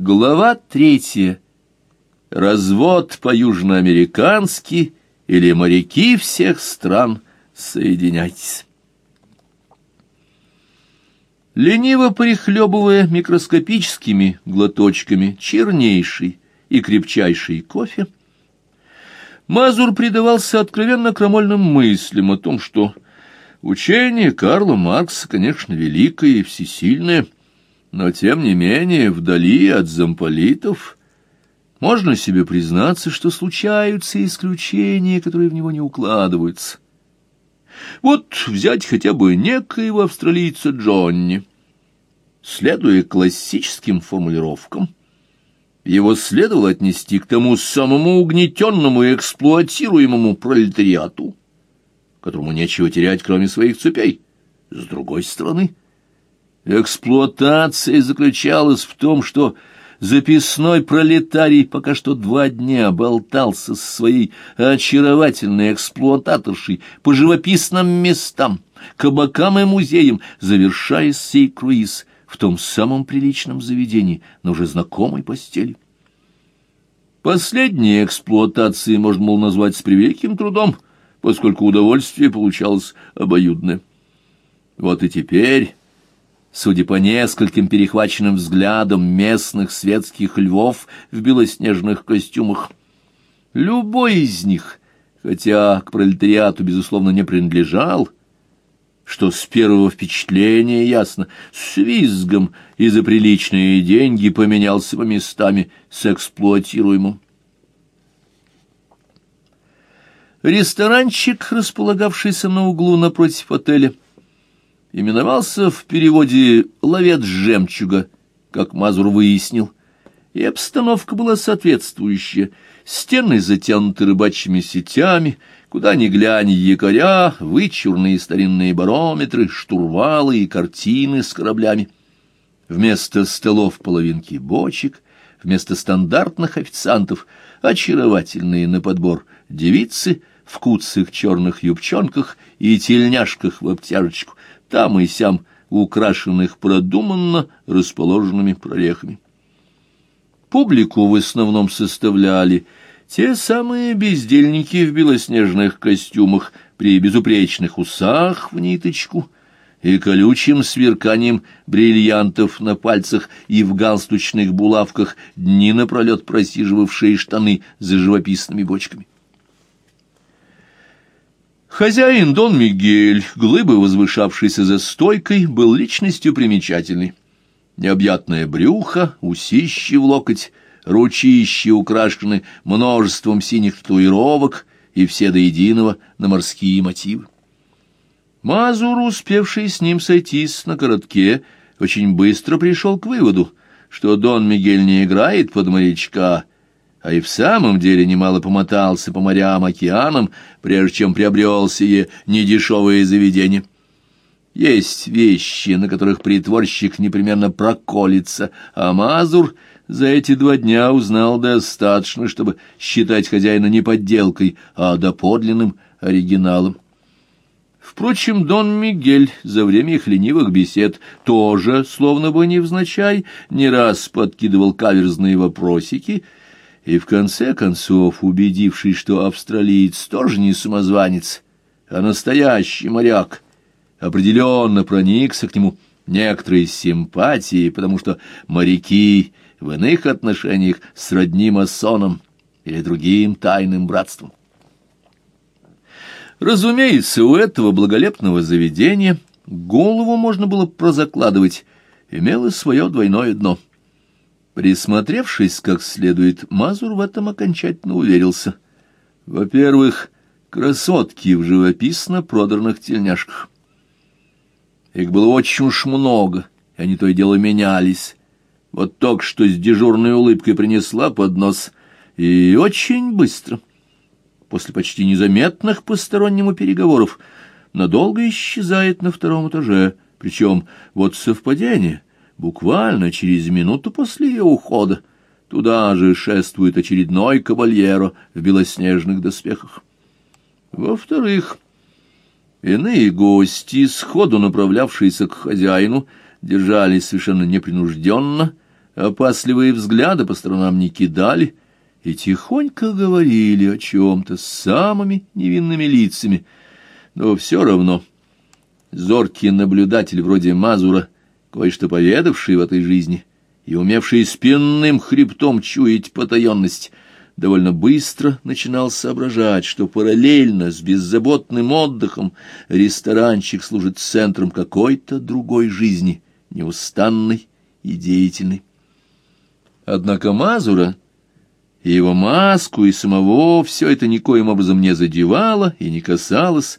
Глава третья. Развод по-южноамерикански или моряки всех стран, соединяйтесь. Лениво прихлебывая микроскопическими глоточками чернейший и крепчайший кофе, Мазур предавался откровенно крамольным мыслям о том, что учение Карла Маркса, конечно, великое и всесильное — но, тем не менее, вдали от замполитов можно себе признаться, что случаются исключения, которые в него не укладываются. Вот взять хотя бы некоего австралийца Джонни. Следуя классическим формулировкам, его следовало отнести к тому самому угнетенному и эксплуатируемому пролетариату, которому нечего терять, кроме своих цепей. С другой стороны, Эксплуатация заключалась в том, что записной пролетарий пока что два дня болтался со своей очаровательной эксплуататоршей по живописным местам, кабакам и музеям, завершая сей круиз в том самом приличном заведении, на уже знакомой постели. Последние эксплуатации можно было назвать с превеликим трудом, поскольку удовольствие получалось обоюдное. Вот и теперь судя по нескольким перехваченным взглядам местных светских львов в белоснежных костюмах. Любой из них, хотя к пролетариату, безусловно, не принадлежал, что с первого впечатления ясно, с визгом и за приличные деньги поменялся по местами с эксплуатируемым. Ресторанчик, располагавшийся на углу напротив отеля, — именовался в переводе «ловец жемчуга», как Мазур выяснил, и обстановка была соответствующая. Стены затянуты рыбачьими сетями, куда ни глянь якоря, вычурные старинные барометры, штурвалы и картины с кораблями. Вместо столов половинки бочек, вместо стандартных официантов очаровательные на подбор девицы в куцых черных юбчонках и тельняшках в обтяжечку, там и сям украшенных продуманно расположенными прорехами. Публику в основном составляли те самые бездельники в белоснежных костюмах при безупречных усах в ниточку и колючим сверканием бриллиантов на пальцах и в галстучных булавках дни напролет просиживавшие штаны за живописными бочками. Хозяин Дон Мигель, глыбы возвышавшийся за стойкой, был личностью примечательной. Необъятное брюхо, усищи в локоть, ручищи украшены множеством синих татуировок и все до единого на морские мотивы. Мазур, успевший с ним сойтись на коротке, очень быстро пришел к выводу, что Дон Мигель не играет под морячка, а и в самом деле немало помотался по морям, океанам, прежде чем приобрел сие недешевое заведение. Есть вещи, на которых притворщик непременно проколется, а Мазур за эти два дня узнал достаточно, чтобы считать хозяина не подделкой, а доподлинным оригиналом. Впрочем, Дон Мигель за время их ленивых бесед тоже, словно бы невзначай, не раз подкидывал каверзные вопросики — и в конце концов, убедившись, что австралиец тоже не самозванец, а настоящий моряк, определенно проникся к нему некоторой симпатией, потому что моряки в иных отношениях сродни масонам или другим тайным братствам. Разумеется, у этого благолепного заведения голову можно было прозакладывать, имело свое двойное дно — Присмотревшись как следует, Мазур в этом окончательно уверился. Во-первых, красотки в живописно продранных тельняшках. Их было очень уж много, и они то и дело менялись. Вот только что с дежурной улыбкой принесла поднос, и очень быстро, после почти незаметных постороннему переговоров, надолго исчезает на втором этаже, причем вот совпадение — Буквально через минуту после ее ухода туда же шествует очередной кавальеро в белоснежных доспехах. Во-вторых, иные гости, сходу направлявшиеся к хозяину, держались совершенно непринужденно, опасливые взгляды по сторонам не кидали и тихонько говорили о чем-то с самыми невинными лицами. Но все равно зоркий наблюдатель вроде Мазура, кое-что поведавший в этой жизни и умевший спинным хребтом чуять потаенность, довольно быстро начинал соображать, что параллельно с беззаботным отдыхом ресторанчик служит центром какой-то другой жизни, неустанной и деятельной. Однако Мазура и его маску, и самого все это никоим образом не задевало и не касалось,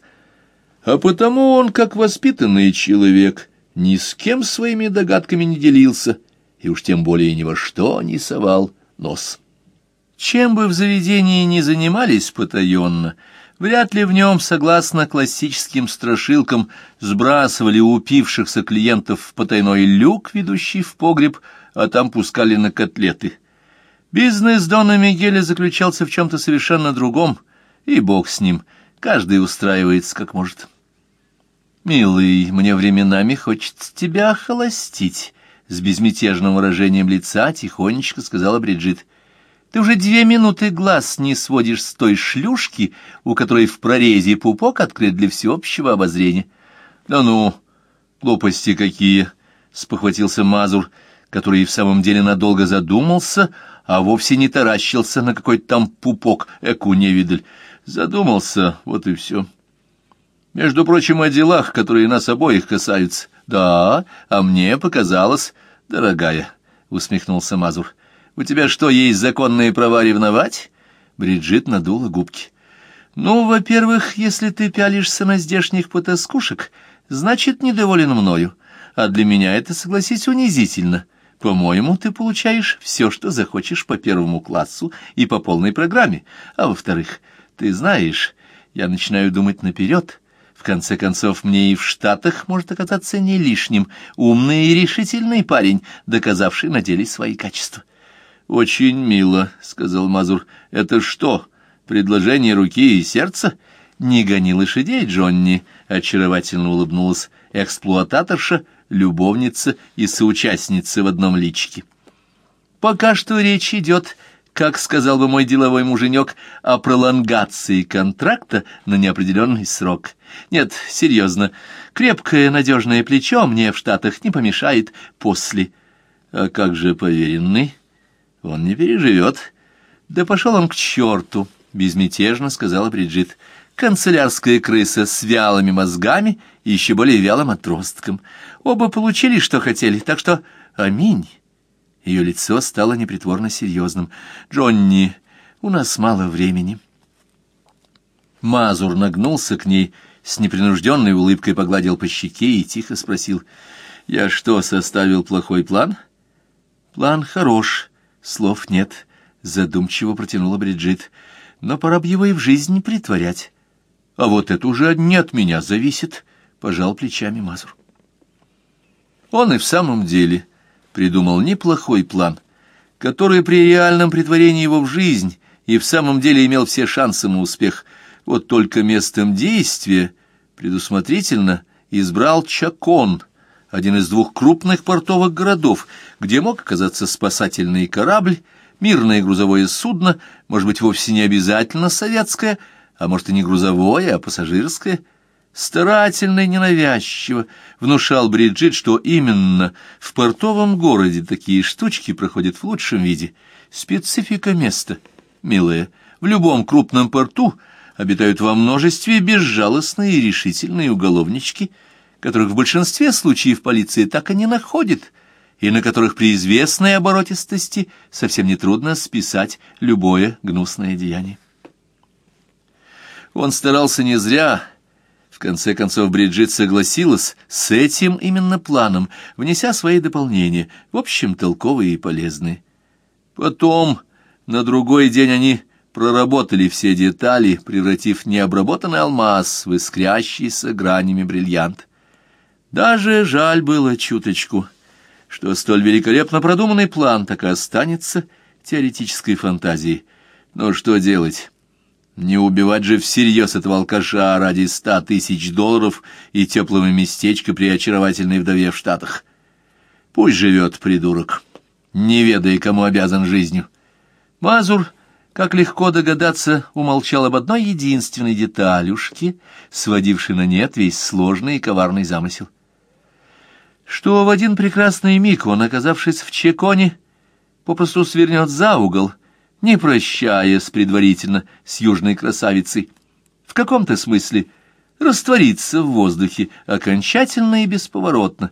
а потому он, как воспитанный человек, ни с кем своими догадками не делился и уж тем более ни во что не совал нос. Чем бы в заведении ни занимались потаенно, вряд ли в нем, согласно классическим страшилкам, сбрасывали упившихся клиентов в потайной люк, ведущий в погреб, а там пускали на котлеты. Бизнес Дона Мигеля заключался в чем-то совершенно другом, и бог с ним, каждый устраивается как может. «Милый, мне временами хочется тебя охолостить», — с безмятежным выражением лица тихонечко сказала Бриджит. Ты уже две минуты глаз не сводишь с той шлюшки, у которой в прорезе пупок открыт для всеобщего обозрения. — Да ну, глупости какие! — спохватился Мазур, который в самом деле надолго задумался, а вовсе не таращился на какой-то там пупок, эку невидаль. Задумался, вот и все. Между прочим, о делах, которые нас обоих касаются. Да, а мне показалось, дорогая, — усмехнулся Мазур, — у тебя что, есть законные права ревновать? Бриджит надула губки. Ну, во-первых, если ты пялишься на здешних потаскушек, значит, недоволен мною. А для меня это, согласись, унизительно. По-моему, ты получаешь все, что захочешь по первому классу и по полной программе. А во-вторых, ты знаешь, я начинаю думать наперед. В конце концов, мне и в Штатах может оказаться не лишним умный и решительный парень, доказавший на деле свои качества. «Очень мило», — сказал Мазур. «Это что, предложение руки и сердца?» «Не гони лошадей, Джонни», — очаровательно улыбнулась эксплуататорша, любовница и соучастница в одном личике. «Пока что речь идет, как сказал бы мой деловой муженек, о пролонгации контракта на неопределенный срок. Нет, серьезно, крепкое надежное плечо мне в Штатах не помешает после. А как же поверенный?» Он не переживет. Да пошел он к черту, безмятежно сказала Бриджит. Канцелярская крыса с вялыми мозгами и еще более вялым отростком. Оба получили, что хотели, так что аминь. Ее лицо стало непритворно серьезным. «Джонни, у нас мало времени». Мазур нагнулся к ней, с непринужденной улыбкой погладил по щеке и тихо спросил, «Я что, составил плохой план?» «План хорош», Слов нет, задумчиво протянула Бриджит. Но пора бы его и в жизнь притворять. А вот это уже не от меня зависит, пожал плечами Мазур. Он и в самом деле придумал неплохой план, который при реальном притворении его в жизнь и в самом деле имел все шансы на успех. Вот только местом действия предусмотрительно избрал Чакон — один из двух крупных портовых городов, где мог оказаться спасательный корабль, мирное грузовое судно, может быть, вовсе не обязательно советское, а может и не грузовое, а пассажирское. Старательно и ненавязчиво внушал Бриджит, что именно в портовом городе такие штучки проходят в лучшем виде. Специфика места, милая, в любом крупном порту обитают во множестве безжалостные и решительные уголовнички — которых в большинстве случаев полиция так и не находит, и на которых при известной оборотистости совсем нетрудно списать любое гнусное деяние. Он старался не зря. Конце концов, Бриджит согласилась с этим именно планом, внеся свои дополнения, в общем, толковые и полезные. Потом, на другой день они проработали все детали, превратив необработанный алмаз в искрящийся гранями бриллиант. Даже жаль было чуточку, что столь великолепно продуманный план так и останется теоретической фантазией. Но что делать? Не убивать же всерьез этого алкаша ради ста тысяч долларов и теплого местечка при очаровательной вдове в Штатах. Пусть живет придурок. не ведая, кому обязан жизнью. Мазур, как легко догадаться, умолчал об одной единственной деталюшке, сводившей на нет весь сложный и коварный замысел. Что в один прекрасный миг он, оказавшись в Чеконе, попросту свернет за угол, не прощаясь предварительно с южной красавицей, в каком-то смысле раствориться в воздухе окончательно и бесповоротно,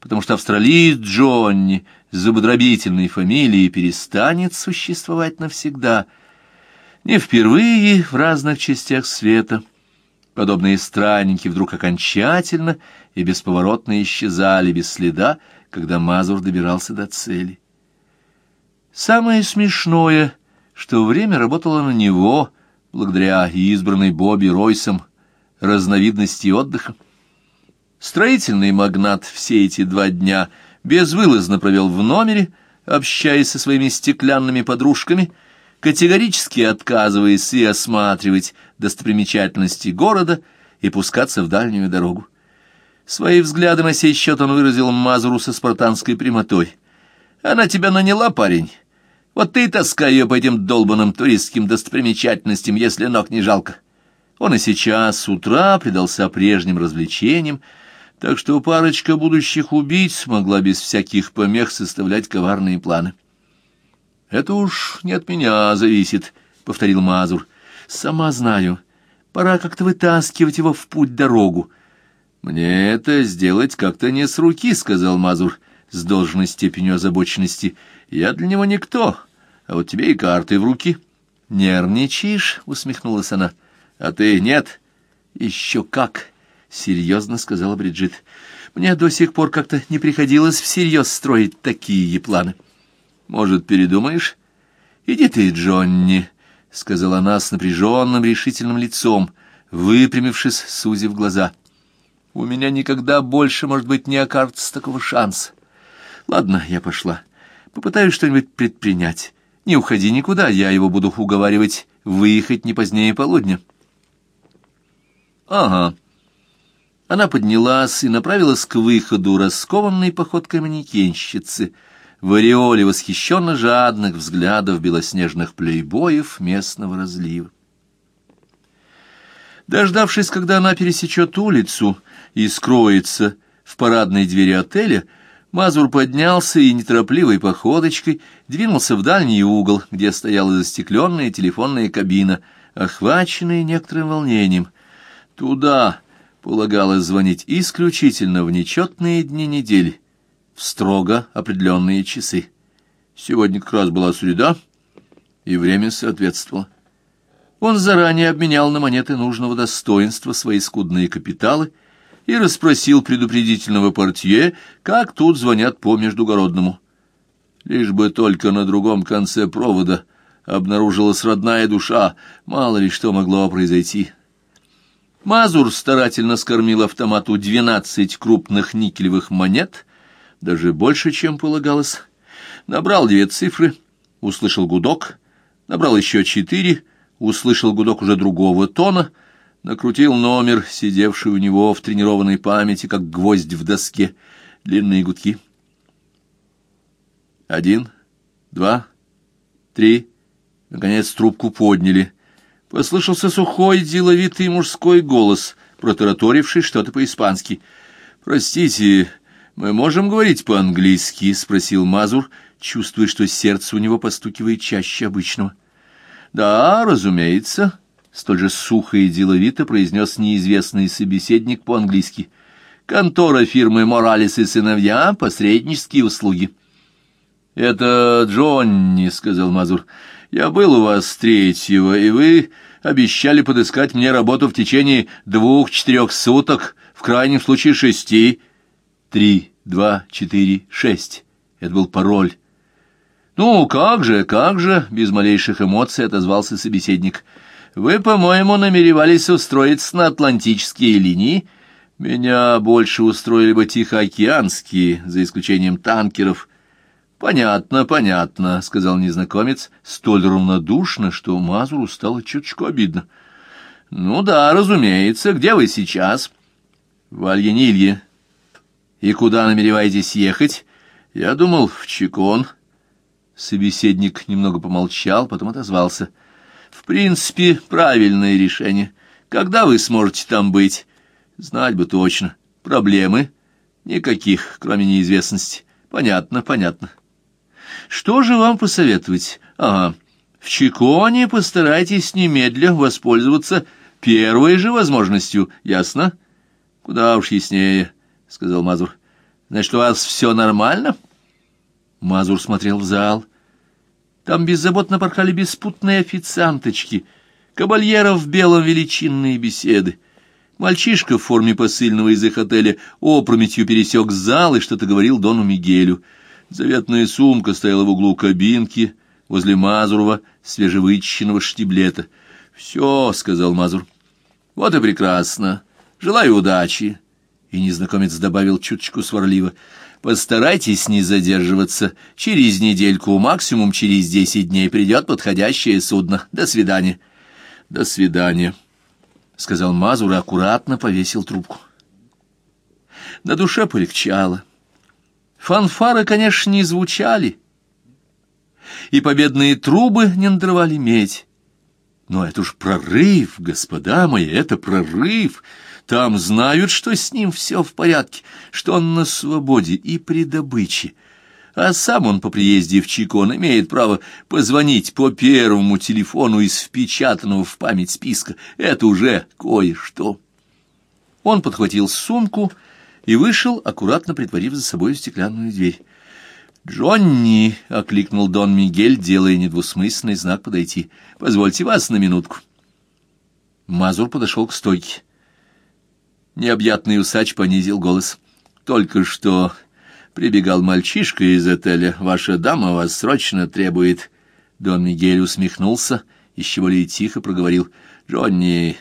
потому что австралиец Джонни с зубодробительной фамилией перестанет существовать навсегда. Не впервые в разных частях света подобные странники вдруг окончательно и бесповоротно исчезали без следа, когда Мазур добирался до цели. Самое смешное, что время работало на него, благодаря избранной Бобби Ройсом разновидности отдыха. Строительный магнат все эти два дня безвылазно провел в номере, общаясь со своими стеклянными подружками, категорически отказываясь и осматривать достопримечательности города и пускаться в дальнюю дорогу. Свои взгляды на сей счет он выразил Мазуру со спартанской прямотой. «Она тебя наняла, парень. Вот ты таскай ее по этим долбанным туристским достопримечательностям, если ног не жалко». Он и сейчас с утра предался прежним развлечениям, так что парочка будущих убийц могла без всяких помех составлять коварные планы. «Это уж не от меня зависит», — повторил Мазур. «Сама знаю. Пора как-то вытаскивать его в путь-дорогу». «Мне это сделать как-то не с руки», — сказал Мазур с должной степенью озабоченности. «Я для него никто, а вот тебе и карты в руки». «Нервничаешь?» — усмехнулась она. «А ты нет?» «Еще как!» — серьезно сказала Бриджит. «Мне до сих пор как-то не приходилось всерьез строить такие планы». «Может, передумаешь?» «Иди ты, Джонни», — сказала она с напряженным решительным лицом, выпрямившись, сузив глаза. «У меня никогда больше, может быть, не окажется такого шанса. Ладно, я пошла. Попытаюсь что-нибудь предпринять. Не уходи никуда, я его буду уговаривать выехать не позднее полудня». «Ага». Она поднялась и направилась к выходу, раскованной походкой манекенщицы, в ореоле восхищенно жадных взглядов белоснежных плейбоев местного разлива. Дождавшись, когда она пересечет улицу и скроется в парадной двери отеля, Мазур поднялся и неторопливой походочкой двинулся в дальний угол, где стояла застекленная телефонная кабина, охваченная некоторым волнением — Туда полагалось звонить исключительно в нечетные дни недели, в строго определенные часы. Сегодня как раз была среда, и время соответствовало. Он заранее обменял на монеты нужного достоинства свои скудные капиталы и расспросил предупредительного портье, как тут звонят по междугородному. Лишь бы только на другом конце провода обнаружилась родная душа, мало ли что могло произойти. Мазур старательно скормил автомату двенадцать крупных никелевых монет, даже больше, чем полагалось. Набрал две цифры, услышал гудок, набрал еще четыре, услышал гудок уже другого тона, накрутил номер, сидевший у него в тренированной памяти, как гвоздь в доске, длинные гудки. Один, два, три, наконец трубку подняли — Послышался сухой, деловитый мужской голос, протараторивший что-то по-испански. «Простите, мы можем говорить по-английски?» — спросил Мазур, чувствуя, что сердце у него постукивает чаще обычного. «Да, разумеется», — столь же сухо и деловито произнес неизвестный собеседник по-английски. «Контора фирмы «Моралес и сыновья. Посреднические услуги». «Это Джонни», — сказал Мазур. Я был у вас третьего, и вы обещали подыскать мне работу в течение двух-четырех суток, в крайнем случае шести. Три, два, четыре, шесть. Это был пароль. «Ну, как же, как же!» — без малейших эмоций отозвался собеседник. «Вы, по-моему, намеревались устроиться на атлантические линии. Меня больше устроили бы тихоокеанские, за исключением танкеров. «Понятно, понятно», — сказал незнакомец, столь равнодушно, что Мазуру стало чуточку обидно. «Ну да, разумеется. Где вы сейчас?» «В Альянилье». «И куда намереваетесь ехать?» «Я думал, в Чекон. Собеседник немного помолчал, потом отозвался. «В принципе, правильное решение. Когда вы сможете там быть?» «Знать бы точно. Проблемы?» «Никаких, кроме неизвестности. Понятно, понятно». «Что же вам посоветовать?» «Ага. В Чиконе постарайтесь немедля воспользоваться первой же возможностью. Ясно?» «Куда уж яснее», — сказал Мазур. «Значит, у вас все нормально?» Мазур смотрел в зал. Там беззаботно порхали беспутные официанточки, кабальеров в белом величинные беседы. Мальчишка в форме посыльного из их отеля опрометью пересек зал и что-то говорил Дону Мигелю. Заветная сумка стояла в углу кабинки возле Мазурова свежевычищенного штиблета. «Все», — сказал Мазур. «Вот и прекрасно. Желаю удачи». И незнакомец добавил чуточку сварливо. Постарайтесь не задерживаться. Через недельку, максимум через десять дней придет подходящее судно. До свидания. До свидания, — сказал Мазур и аккуратно повесил трубку. На душе полегчало. Фанфары, конечно, не звучали, и победные трубы не надрывали медь. Но это уж прорыв, господа мои, это прорыв — там знают, что с ним все в порядке, что он на свободе и при добыче. А сам он по приезде в Чикон имеет право позвонить по первому телефону из впечатанного в память списка. Это уже кое-что. Он подхватил сумку и вышел, аккуратно притворив за собой стеклянную дверь. «Джонни!» — окликнул Дон Мигель, делая недвусмысленный знак подойти. «Позвольте вас на минутку». Мазур подошел к стойке. Необъятный усач понизил голос. «Только что прибегал мальчишка из отеля. Ваша дама вас срочно требует». Дон Мигель усмехнулся, из чего тихо проговорил. «Джонни,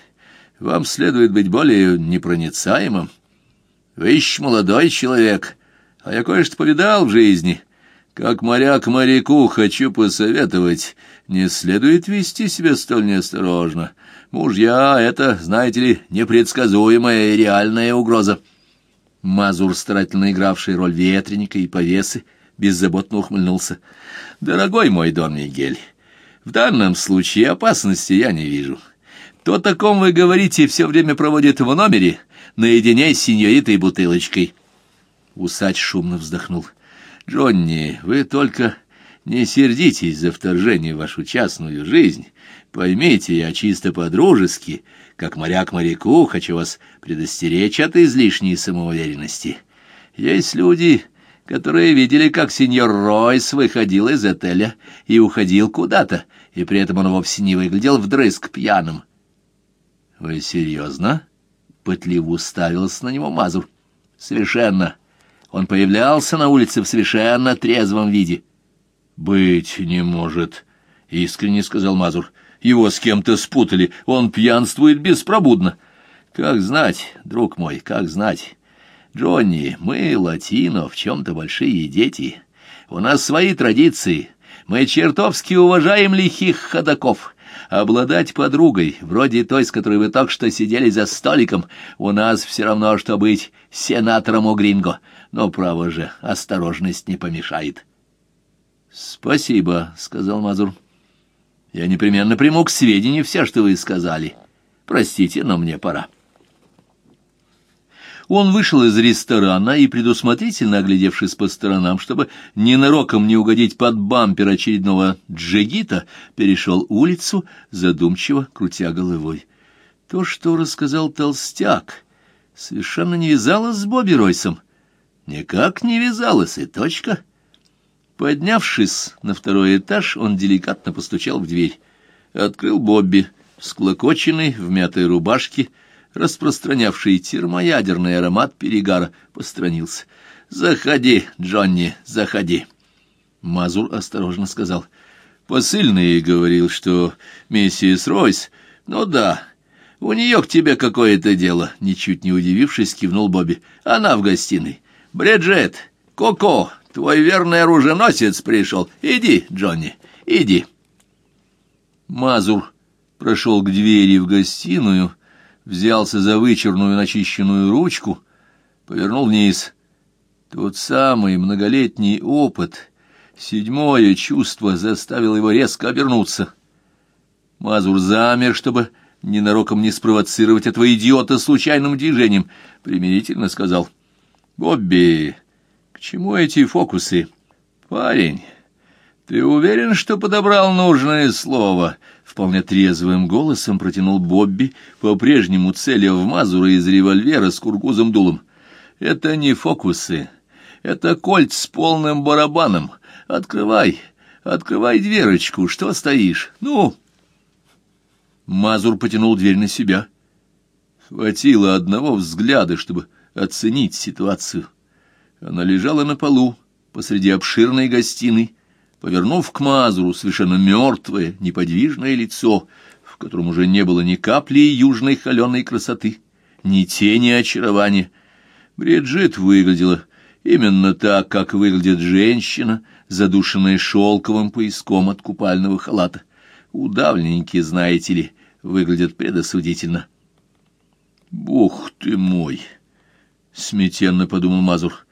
вам следует быть более непроницаемым. Вы еще молодой человек, а я кое-что повидал в жизни». Как моряк моряку хочу посоветовать, не следует вести себя столь неосторожно. Мужья — это, знаете ли, непредсказуемая и реальная угроза. Мазур, старательно игравший роль ветреника и повесы, беззаботно ухмыльнулся. «Дорогой мой Дон Мигель, в данном случае опасности я не вижу. То, о ком вы говорите, все время проводит в номере, наедине с сеньоритой бутылочкой». Усач шумно вздохнул. Джонни, вы только не сердитесь за вторжение в вашу частную жизнь. Поймите, я чисто по-дружески, как моряк моряку, хочу вас предостеречь от излишней самоуверенности. Есть люди, которые видели, как сеньор Ройс выходил из отеля и уходил куда-то, и при этом он вовсе не выглядел вдрызг пьяным. — Вы серьезно? — пытливо уставился на него Мазур. — Совершенно. — он появлялся на улице в совершенно трезвом виде. «Быть не может», — искренне сказал Мазур. «Его с кем-то спутали, он пьянствует беспробудно». «Как знать, друг мой, как знать. Джонни, мы, латино, в чем-то большие дети. У нас свои традиции. Мы чертовски уважаем лихих ходаков». Обладать подругой, вроде той, с которой вы только что сидели за столиком, у нас все равно, что быть сенатором у Гринго но, право же, осторожность не помешает. — Спасибо, — сказал Мазур. — Я непременно приму к сведению все, что вы сказали. Простите, но мне пора. Он вышел из ресторана и, предусмотрительно оглядевшись по сторонам, чтобы ненароком не угодить под бампер очередного джигита, перешел улицу, задумчиво крутя головой. То, что рассказал толстяк, совершенно не вязалось с Бобби Ройсом. Никак не вязалась, и точка. Поднявшись на второй этаж, он деликатно постучал в дверь. Открыл Бобби, склокоченный, в мятой рубашке, распространявший термоядерный аромат перегара, постранился. «Заходи, Джонни, заходи!» Мазур осторожно сказал. «Посыльный говорил, что миссис Ройс... Ну да, у нее к тебе какое-то дело!» Ничуть не удивившись, кивнул Бобби. «Она в гостиной. Бриджит, Коко, твой верный оруженосец пришел. Иди, Джонни, иди. Мазур прошел к двери в гостиную, взялся за вычерную начищенную ручку, повернул вниз. Тот самый многолетний опыт, Седьмое чувство заставило его резко обернуться. Мазур замер, чтобы ненароком не спровоцировать этого идиота случайным движением, примирительно сказал. «Бобби, к чему эти фокусы? Парень, ты уверен, что подобрал нужное слово?» Вполне трезвым голосом протянул Бобби, по-прежнему целя в Мазура из револьвера с кургузом дулом. «Это не фокусы, это кольт с полным барабаном». Открывай, открывай дверочку, что стоишь? Ну!» Мазур потянул дверь на себя. Хватило одного взгляда, чтобы оценить ситуацию. Она лежала на полу посреди обширной гостиной, повернув к Мазуру совершенно мертвое, неподвижное лицо, в котором уже не было ни капли южной холеной красоты, ни тени очарования. Бриджит выглядела именно так, как выглядит женщина, задушенная шелковым пояском от купального халата. Удавленники, знаете ли, выглядят предосудительно. «Бог ты мой!» — смятенно подумал Мазур.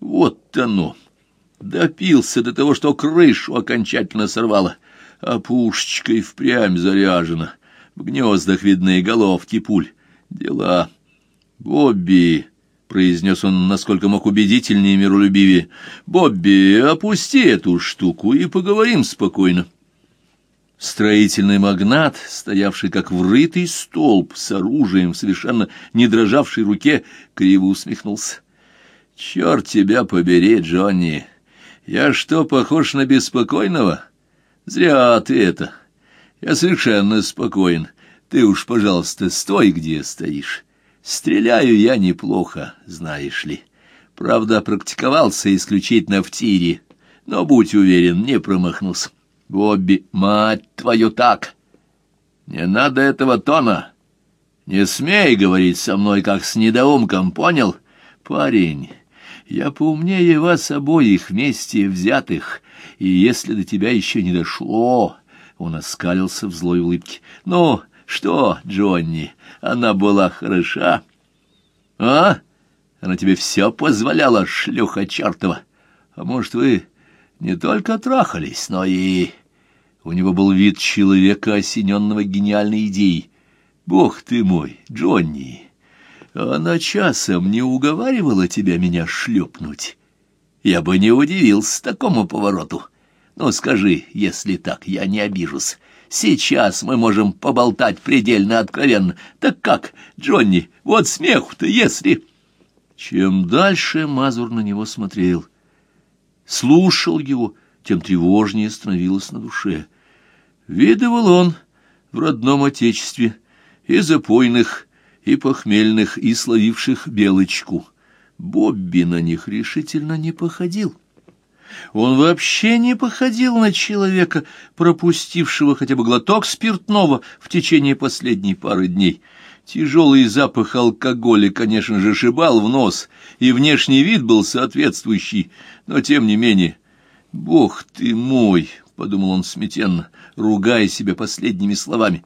«Вот оно! Допился до того, что крышу окончательно сорвало, а пушечка и впрямь заряжена. В гнездах видны головки пуль. Дела. Бобби!» — произнес он, насколько мог убедительнее и миролюбивее. — Бобби, опусти эту штуку и поговорим спокойно. Строительный магнат, стоявший как врытый столб с оружием в совершенно не дрожавшей руке, криво усмехнулся. — Черт тебя побери, Джонни! Я что, похож на беспокойного? Зря ты это. Я совершенно спокоен. Ты уж, пожалуйста, стой, где стоишь. Стреляю я неплохо, знаешь ли. Правда, практиковался исключительно в тире, но, будь уверен, не промахнулся. Бобби, мать твою, так! Не надо этого тона. Не смей говорить со мной, как с недоумком, понял? Парень, я поумнее вас обоих вместе взятых, и если до тебя еще не дошло... Он оскалился в злой улыбке. «Ну, что, Джонни, она была хороша? А? Она тебе все позволяла, шлюха чертова. А может, вы не только трахались, но и... У него был вид человека, осененного гениальной идеей. Бог ты мой, Джонни, она часом не уговаривала тебя меня шлепнуть. Я бы не удивился такому повороту. Ну, скажи, если так, я не обижусь. Сейчас мы можем поболтать предельно откровенно. Так как, Джонни, вот смеху-то, если...» Чем дальше Мазур на него смотрел, слушал его, тем тревожнее становилось на душе. Видывал он в родном отечестве и запойных, и похмельных, и словивших белочку. Бобби на них решительно не походил. Он вообще не походил на человека, пропустившего хотя бы глоток спиртного в течение последней пары дней. Тяжелый запах алкоголя, конечно же, шибал в нос, и внешний вид был соответствующий, но тем не менее... «Бог ты мой!» — подумал он смятенно, ругая себя последними словами.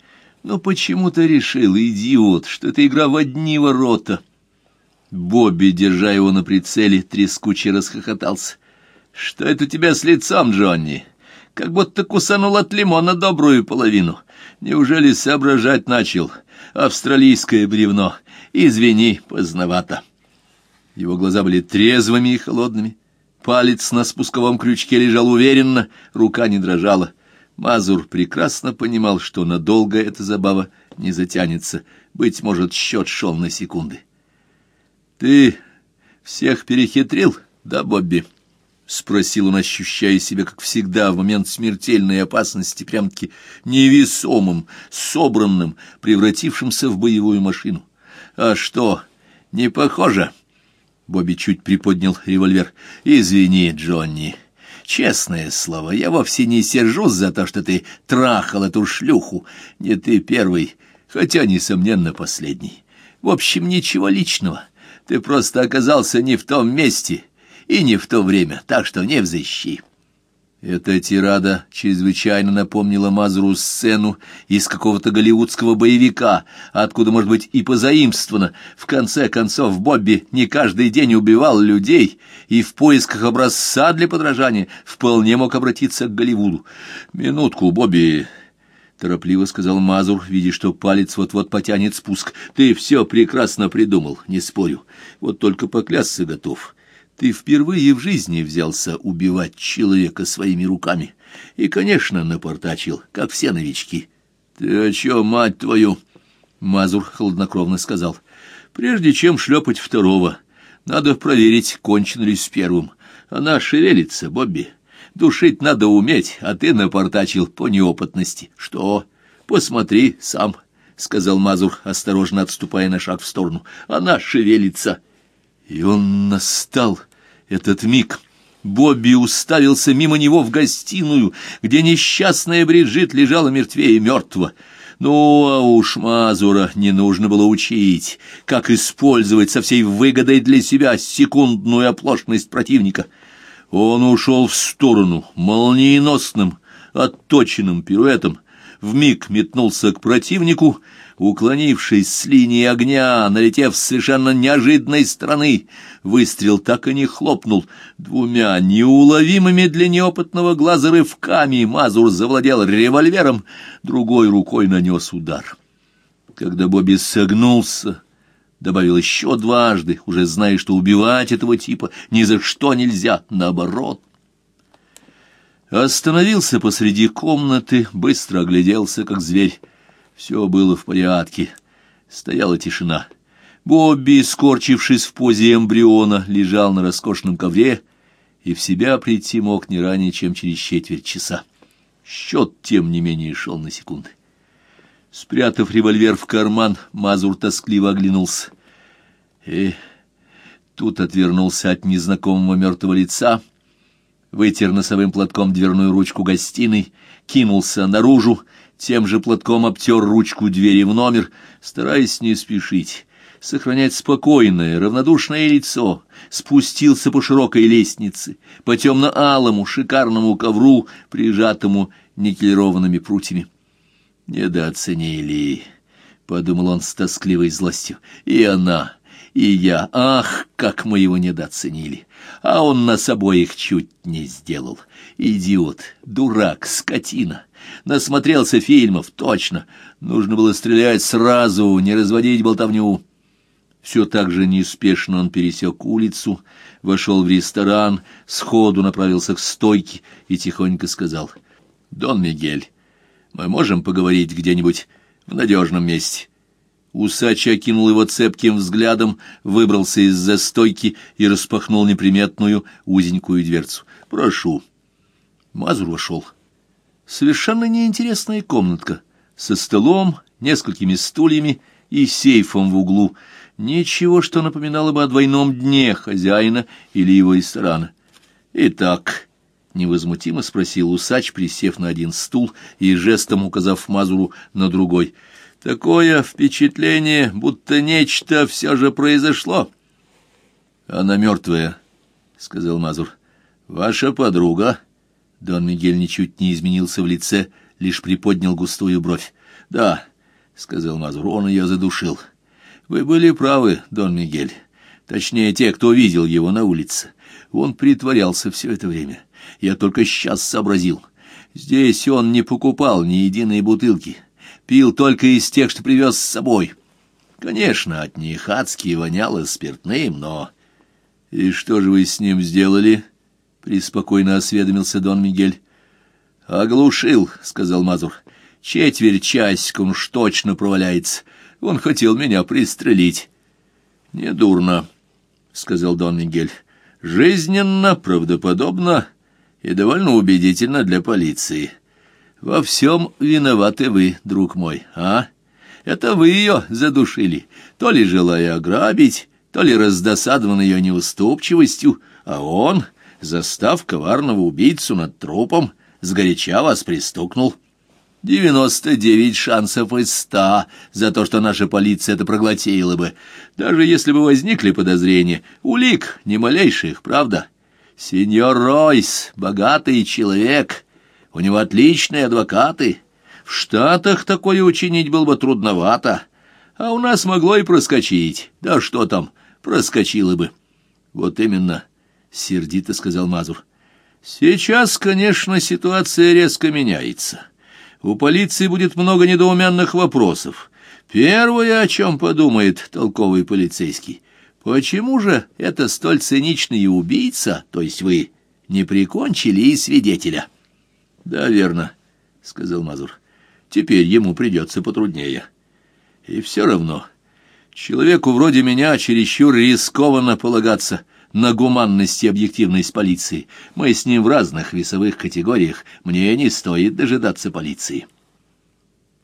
«Но почему-то решил, идиот, что это игра в одни ворота». Бобби, держа его на прицеле, трескуче расхохотался. «Что это у тебя с лицом, Джонни? Как будто кусанул от лимона добрую половину. Неужели соображать начал? Австралийское бревно. Извини, поздновато». Его глаза были трезвыми и холодными. Палец на спусковом крючке лежал уверенно, рука не дрожала. Мазур прекрасно понимал, что надолго эта забава не затянется. Быть может, счет шел на секунды. «Ты всех перехитрил, да, Бобби?» — спросил он, ощущая себя, как всегда, в момент смертельной опасности, прям-таки невесомым, собранным, превратившимся в боевую машину. — А что, не похоже? Бобби чуть приподнял револьвер. — Извини, Джонни. Честное слово, я вовсе не сержусь за то, что ты трахал эту шлюху. Не ты первый, хотя, несомненно, последний. В общем, ничего личного. Ты просто оказался не в том месте — и не в то время, так что не взыщи. Эта тирада чрезвычайно напомнила Мазуру сцену из какого-то голливудского боевика, откуда, может быть, и позаимствовано. В конце концов, Бобби не каждый день убивал людей, и в поисках образца для подражания вполне мог обратиться к Голливуду. «Минутку, Бобби!» — торопливо сказал Мазур, видя, что палец вот-вот потянет спуск. «Ты все прекрасно придумал, не спорю. Вот только поклясться готов». Ты впервые в жизни взялся убивать человека своими руками. И, конечно, напортачил, как все новички. Ты о чем, мать твою? Мазур хладнокровно сказал. Прежде чем шлепать второго, надо проверить, кончен ли с первым. Она шевелится, Бобби. Душить надо уметь, а ты напортачил по неопытности. Что? Посмотри сам, — сказал Мазур, осторожно отступая на шаг в сторону. Она шевелится. И он настал этот миг Бобби уставился мимо него в гостиную, где несчастная Бриджит лежала мертвее мертвого. Ну, а уж Мазура не нужно было учить, как использовать со всей выгодой для себя секундную оплошность противника. Он ушел в сторону молниеносным, отточенным пируэтом, вмиг метнулся к противнику уклонившись с линии огня, налетев с совершенно неожиданной стороны. Выстрел так и не хлопнул. Двумя неуловимыми для неопытного глаза рывками Мазур завладел револьвером, другой рукой нанес удар. Когда Бобби согнулся, добавил еще дважды, уже зная, что убивать этого типа ни за что нельзя, наоборот. Остановился посреди комнаты, быстро огляделся, как зверь. Все было в порядке. Стояла тишина. Бобби, скорчившись в позе эмбриона, лежал на роскошном ковре и в себя прийти мог не ранее, чем через четверть часа. Счет, тем не менее, шел на секунды. Спрятав револьвер в карман, Мазур тоскливо оглянулся. И тут отвернулся от незнакомого мертвого лица, вытер носовым платком дверную ручку гостиной, кинулся наружу, тем же платком обтер ручку двери в номер, стараясь не спешить, сохранять спокойное, равнодушное лицо, спустился по широкой лестнице, по темно-алому шикарному ковру, прижатому никелированными прутьями. «Недооценили», — подумал он с тоскливой злостью, — «и она, и я, ах, как мы его недооценили! А он нас обоих чуть не сделал. Идиот, дурак, скотина!» Насмотрелся фильмов, точно. Нужно было стрелять сразу, не разводить болтовню. Все так же неспешно он пересек улицу, вошел в ресторан, сходу направился к стойке и тихонько сказал. «Дон Мигель, мы можем поговорить где-нибудь в надежном месте?» Усач окинул его цепким взглядом, выбрался из-за стойки и распахнул неприметную узенькую дверцу. «Прошу». Мазур вошел. Совершенно неинтересная комнатка, со столом, несколькими стульями и сейфом в углу. Ничего, что напоминало бы о двойном дне хозяина или его ресторана. «Итак», — невозмутимо спросил усач, присев на один стул и жестом указав Мазуру на другой, — «такое впечатление, будто нечто все же произошло». «Она мертвая», — сказал Мазур. «Ваша подруга». Дон Мигель ничуть не изменился в лице, лишь приподнял густую бровь. «Да», — сказал Мазур, — «он ее задушил». «Вы были правы, Дон Мигель. Точнее, те, кто видел его на улице. Он притворялся все это время. Я только сейчас сообразил. Здесь он не покупал ни единой бутылки. Пил только из тех, что привез с собой. Конечно, от них адски воняло спиртным, но... «И что же вы с ним сделали?» — преспокойно осведомился Дон Мигель. «Оглушил», — сказал Мазур. «Четверть часика он уж точно проваляется. Он хотел меня пристрелить». «Недурно», — сказал Дон Мигель. «Жизненно, правдоподобно и довольно убедительно для полиции. Во всем виноваты вы, друг мой, а? Это вы ее задушили, то ли желая ограбить, то ли раздосадован ее неуступчивостью, а он...» застав коварного убийцу над трупом, сгоряча вас пристукнул. Девяносто девять шансов из ста за то, что наша полиция это проглотила бы. Даже если бы возникли подозрения, улик ни малейших, правда? Сеньор Ройс — богатый человек, у него отличные адвокаты. В Штатах такое учинить было бы трудновато, а у нас могло и проскочить. Да что там, проскочило бы. Вот именно, — сердито сказал Мазур. Сейчас, конечно, ситуация резко меняется. У полиции будет много недоуменных вопросов. Первое, о чем подумает толковый полицейский. Почему же это столь циничный убийца, то есть вы, не прикончили и свидетеля? — Да, верно, — сказал Мазур. — Теперь ему придется потруднее. И все равно, человеку вроде меня чересчур рискованно полагаться — на гуманность и объективность полиции. Мы с ним в разных весовых категориях. Мне не стоит дожидаться полиции.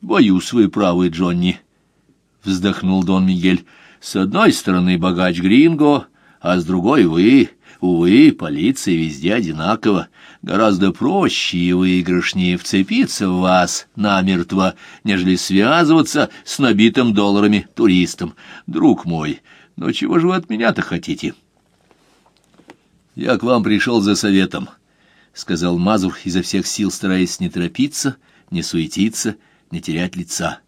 «Боюсь, вы правы, Джонни», — вздохнул Дон Мигель. «С одной стороны богач Гринго, а с другой вы. Увы, полиция везде одинакова. Гораздо проще и выигрышнее вцепиться в вас намертво, нежели связываться с набитым долларами туристом. Друг мой, но чего же вы от меня-то хотите?» «Я к вам пришел за советом», — сказал Мазур, изо всех сил стараясь не торопиться, не суетиться, не терять лица.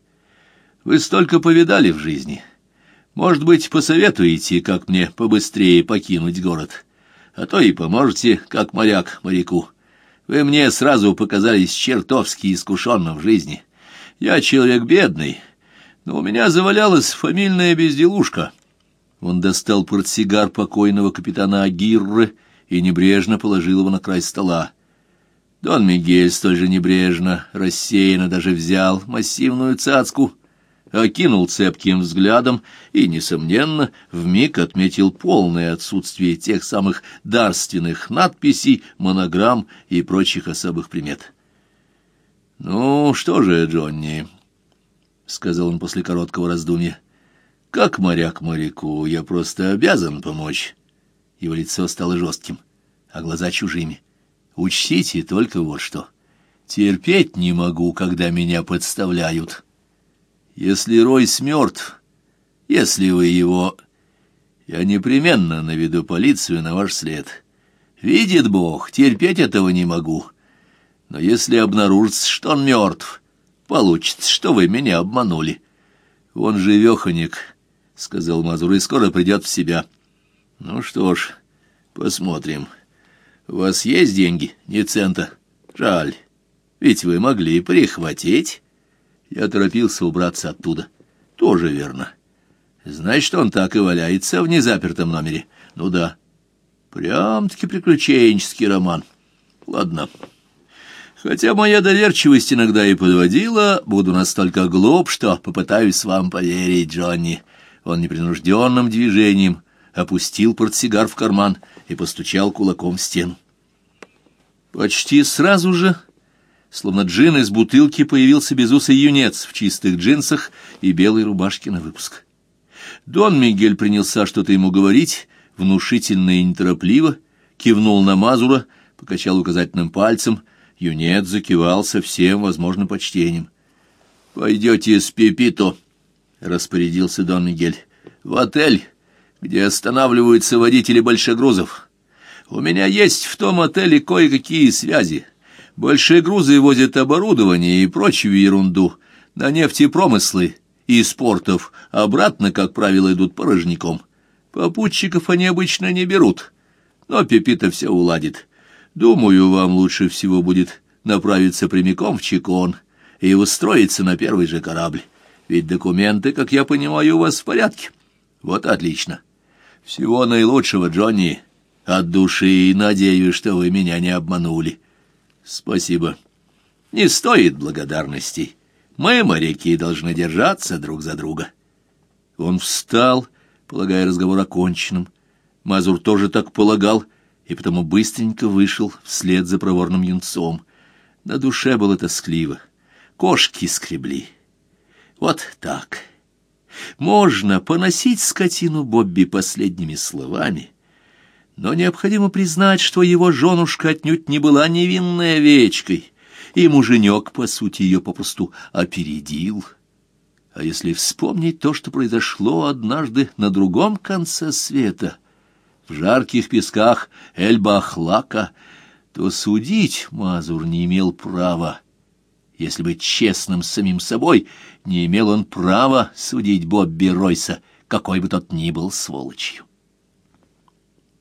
«Вы столько повидали в жизни. Может быть, посоветуете, как мне побыстрее покинуть город, а то и поможете, как моряк моряку. Вы мне сразу показались чертовски искушенным в жизни. Я человек бедный, но у меня завалялась фамильная безделушка». Он достал портсигар покойного капитана Агирры и небрежно положил его на край стола. Дон Мигель столь же небрежно, рассеянно даже взял массивную цацку, окинул цепким взглядом и, несомненно, вмиг отметил полное отсутствие тех самых дарственных надписей, монограмм и прочих особых примет. «Ну, что же, Джонни?» — сказал он после короткого раздумья. Как моряк моряку, я просто обязан помочь. Его лицо стало жестким, а глаза чужими. Учтите только вот что. Терпеть не могу, когда меня подставляют. Если Ройс мертв, если вы его... Я непременно наведу полицию на ваш след. Видит Бог, терпеть этого не могу. Но если обнаружится, что он мертв, получится, что вы меня обманули. Он живеханик, — сказал Мазур, — и скоро придет в себя. — Ну что ж, посмотрим. У вас есть деньги? Не цента. Жаль. Ведь вы могли прихватить. Я торопился убраться оттуда. Тоже верно. Значит, он так и валяется в незапертом номере. Ну да. Прям-таки приключенческий роман. Ладно. Хотя моя доверчивость иногда и подводила, буду настолько глуп, что попытаюсь вам поверить, Джонни. Он непринужденным движением опустил портсигар в карман и постучал кулаком в стену. Почти сразу же, словно джин из бутылки, появился безусый юнец в чистых джинсах и белой рубашке на выпуск. Дон Мигель принялся что-то ему говорить, внушительно и неторопливо, кивнул на Мазура, покачал указательным пальцем, юнец закивал со всем возможным почтением. «Пойдете с Пепито», — распорядился Дон Мигель, — в отель, где останавливаются водители большегрузов. У меня есть в том отеле кое-какие связи. Большие грузы возят оборудование и прочую ерунду на нефтепромыслы и спортов, обратно, как правило, идут порожняком. Попутчиков они обычно не берут, но Пепита все уладит. Думаю, вам лучше всего будет направиться прямиком в Чекон и устроиться на первый же корабль. Ведь документы, как я понимаю, у вас в порядке. Вот отлично. Всего наилучшего, Джонни. От души и надеюсь, что вы меня не обманули. Спасибо. Не стоит благодарностей. Мы, моряки, должны держаться друг за друга. Он встал, полагая разговор оконченным. Мазур тоже так полагал, и потому быстренько вышел вслед за проворным юнцом. На душе было тоскливо. Кошки скребли. Вот так. Можно поносить скотину Бобби последними словами, но необходимо признать, что его женушка отнюдь не была невинной овечкой, и муженек, по сути, ее попросту опередил. А если вспомнить то, что произошло однажды на другом конце света, в жарких песках Эльбахлака, то судить Мазур не имел права. Если бы честным с самим собой, не имел он права судить Бобби Ройса, какой бы тот ни был сволочью.